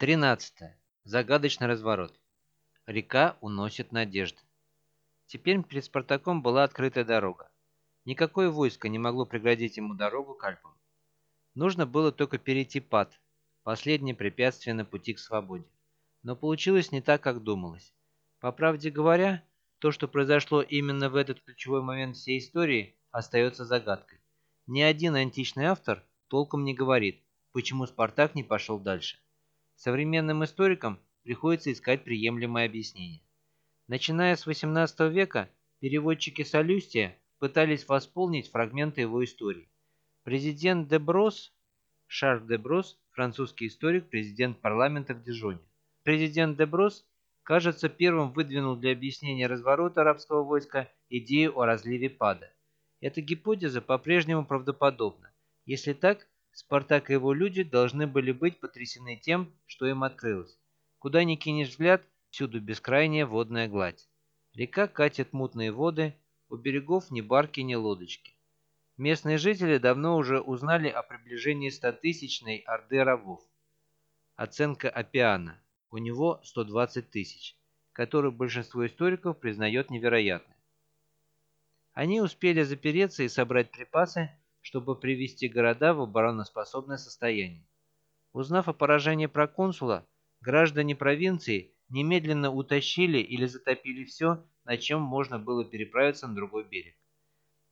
13. Загадочный разворот. Река уносит надежды. Теперь перед Спартаком была открытая дорога. Никакое войско не могло преградить ему дорогу к Альпам. Нужно было только перейти пад, последнее препятствие на пути к свободе. Но получилось не так, как думалось. По правде говоря, то, что произошло именно в этот ключевой момент всей истории, остается загадкой. Ни один античный автор толком не говорит, почему Спартак не пошел дальше. Современным историкам приходится искать приемлемое объяснение. Начиная с XVIII века, переводчики Солюстия пытались восполнить фрагменты его истории. Президент Деброс, Шарль Деброс, французский историк, президент парламента в Дижоне. Президент Деброс, кажется, первым выдвинул для объяснения разворота арабского войска идею о разливе пада. Эта гипотеза по-прежнему правдоподобна. Если так, Спартак и его люди должны были быть потрясены тем, что им открылось. Куда ни кинешь взгляд, всюду бескрайняя водная гладь. Река катит мутные воды, у берегов ни барки, ни лодочки. Местные жители давно уже узнали о приближении стотысячной орды рабов. Оценка Апиана. У него 120 тысяч, которую большинство историков признает невероятной. Они успели запереться и собрать припасы, чтобы привести города в обороноспособное состояние. Узнав о поражении проконсула, граждане провинции немедленно утащили или затопили все, на чем можно было переправиться на другой берег.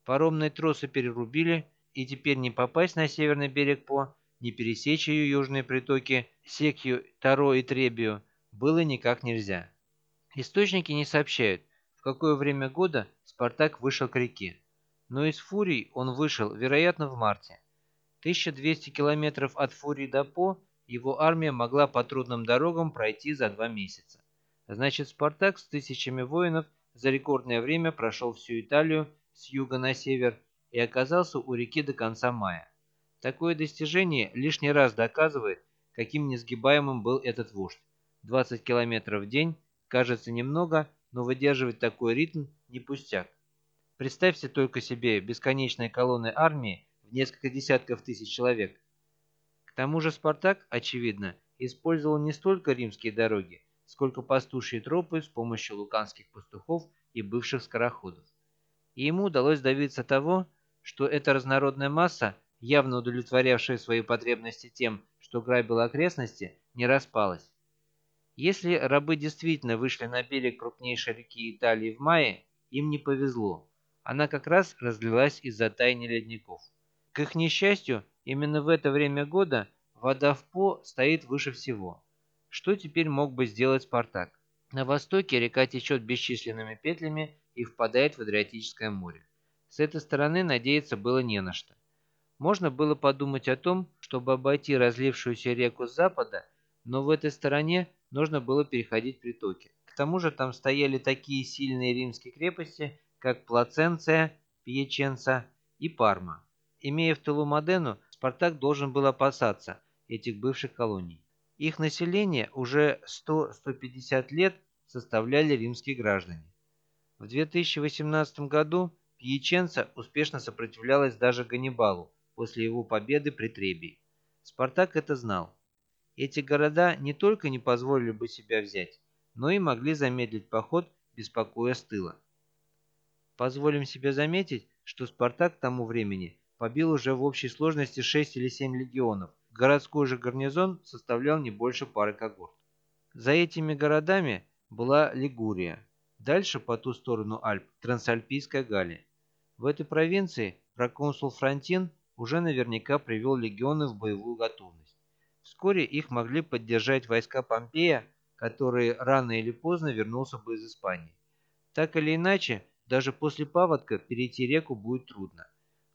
Паромные тросы перерубили, и теперь не попасть на северный берег По, не пересечь ее южные притоки Секью, Таро и Требию было никак нельзя. Источники не сообщают, в какое время года Спартак вышел к реке но из Фурий он вышел, вероятно, в марте. 1200 километров от Фурии до По его армия могла по трудным дорогам пройти за два месяца. Значит, Спартак с тысячами воинов за рекордное время прошел всю Италию с юга на север и оказался у реки до конца мая. Такое достижение лишний раз доказывает, каким несгибаемым был этот вождь. 20 километров в день кажется немного, но выдерживать такой ритм не пустяк. Представьте только себе бесконечные колонны армии в несколько десятков тысяч человек. К тому же Спартак, очевидно, использовал не столько римские дороги, сколько пастушьи тропы с помощью луканских пастухов и бывших скороходов. И ему удалось добиться того, что эта разнородная масса, явно удовлетворявшая свои потребности тем, что грабила окрестности, не распалась. Если рабы действительно вышли на берег крупнейшей реки Италии в мае, им не повезло она как раз разлилась из-за таяния ледников. К их несчастью, именно в это время года вода в По стоит выше всего. Что теперь мог бы сделать Спартак? На востоке река течет бесчисленными петлями и впадает в Адриатическое море. С этой стороны надеяться было не на что. Можно было подумать о том, чтобы обойти разлившуюся реку с запада, но в этой стороне нужно было переходить притоки. Тому же там стояли такие сильные римские крепости, как Плаценция, Пьяченца и Парма. Имея в тылу Модену, Спартак должен был опасаться этих бывших колоний. Их население уже 100-150 лет составляли римские граждане. В 2018 году Пьяченца успешно сопротивлялась даже Ганнибалу после его победы при Требии. Спартак это знал. Эти города не только не позволили бы себя взять, но и могли замедлить поход, беспокоя с тыла. Позволим себе заметить, что Спартак к тому времени побил уже в общей сложности 6 или 7 легионов. Городской же гарнизон составлял не больше пары когорт. За этими городами была Лигурия. Дальше, по ту сторону Альп, Трансальпийская Галлия. В этой провинции проконсул Фронтин уже наверняка привел легионы в боевую готовность. Вскоре их могли поддержать войска Помпея, который рано или поздно вернулся бы из Испании. Так или иначе, даже после паводка перейти реку будет трудно.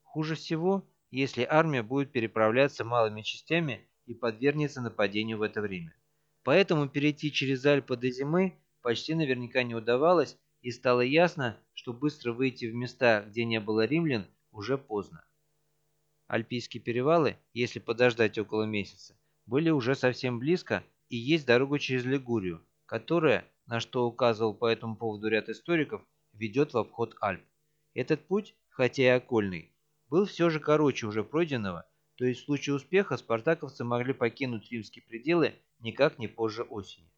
Хуже всего, если армия будет переправляться малыми частями и подвергнется нападению в это время. Поэтому перейти через Альпы до зимы почти наверняка не удавалось, и стало ясно, что быстро выйти в места, где не было римлян, уже поздно. Альпийские перевалы, если подождать около месяца, были уже совсем близко, и есть дорога через Лигурию, которая, на что указывал по этому поводу ряд историков, ведет в обход Альп. Этот путь, хотя и окольный, был все же короче уже пройденного, то есть в случае успеха спартаковцы могли покинуть римские пределы никак не позже осени.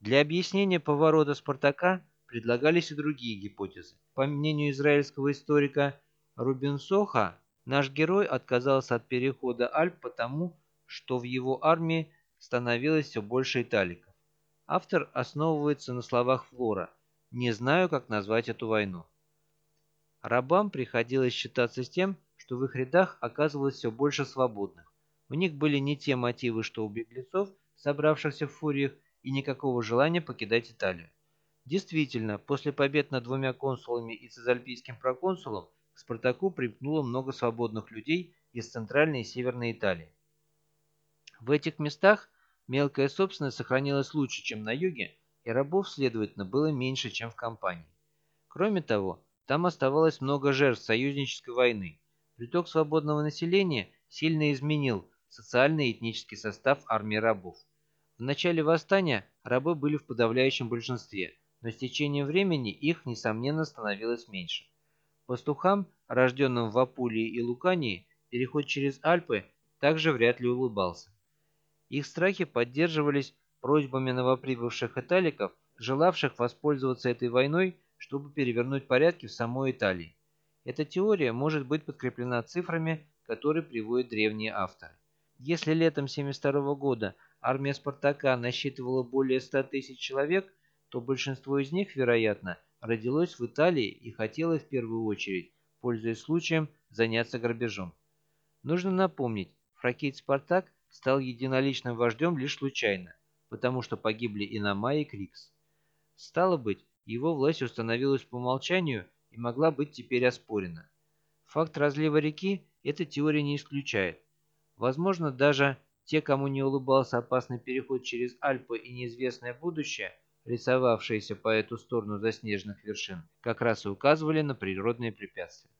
Для объяснения поворота Спартака предлагались и другие гипотезы. По мнению израильского историка Рубинсоха, наш герой отказался от перехода Альп потому, что в его армии становилось все больше италиков. Автор основывается на словах Флора «Не знаю, как назвать эту войну». Рабам приходилось считаться с тем, что в их рядах оказывалось все больше свободных. У них были не те мотивы, что у беглецов, собравшихся в фуриях, и никакого желания покидать Италию. Действительно, после побед над двумя консулами и цезальпийским проконсулом к Спартаку припнуло много свободных людей из Центральной и Северной Италии. В этих местах мелкая собственность сохранилась лучше, чем на юге, и рабов, следовательно, было меньше, чем в компании. Кроме того, там оставалось много жертв союзнической войны. Приток свободного населения сильно изменил социальный и этнический состав армии рабов. В начале восстания рабы были в подавляющем большинстве – но с течением времени их, несомненно, становилось меньше. Пастухам, рожденным в Апулии и Лукании, переход через Альпы также вряд ли улыбался. Их страхи поддерживались просьбами новоприбывших италиков, желавших воспользоваться этой войной, чтобы перевернуть порядки в самой Италии. Эта теория может быть подкреплена цифрами, которые приводят древние авторы. Если летом 1972 года армия Спартака насчитывала более 100 тысяч человек, то большинство из них, вероятно, родилось в Италии и хотело в первую очередь, пользуясь случаем, заняться грабежом. Нужно напомнить, фракийц Спартак стал единоличным вождем лишь случайно, потому что погибли и Намай, и Крикс. Стало быть, его власть установилась по умолчанию и могла быть теперь оспорена. Факт разлива реки эта теория не исключает. Возможно, даже те, кому не улыбался опасный переход через Альпы и неизвестное будущее, рисовавшиеся по эту сторону заснеженных вершин, как раз и указывали на природные препятствия.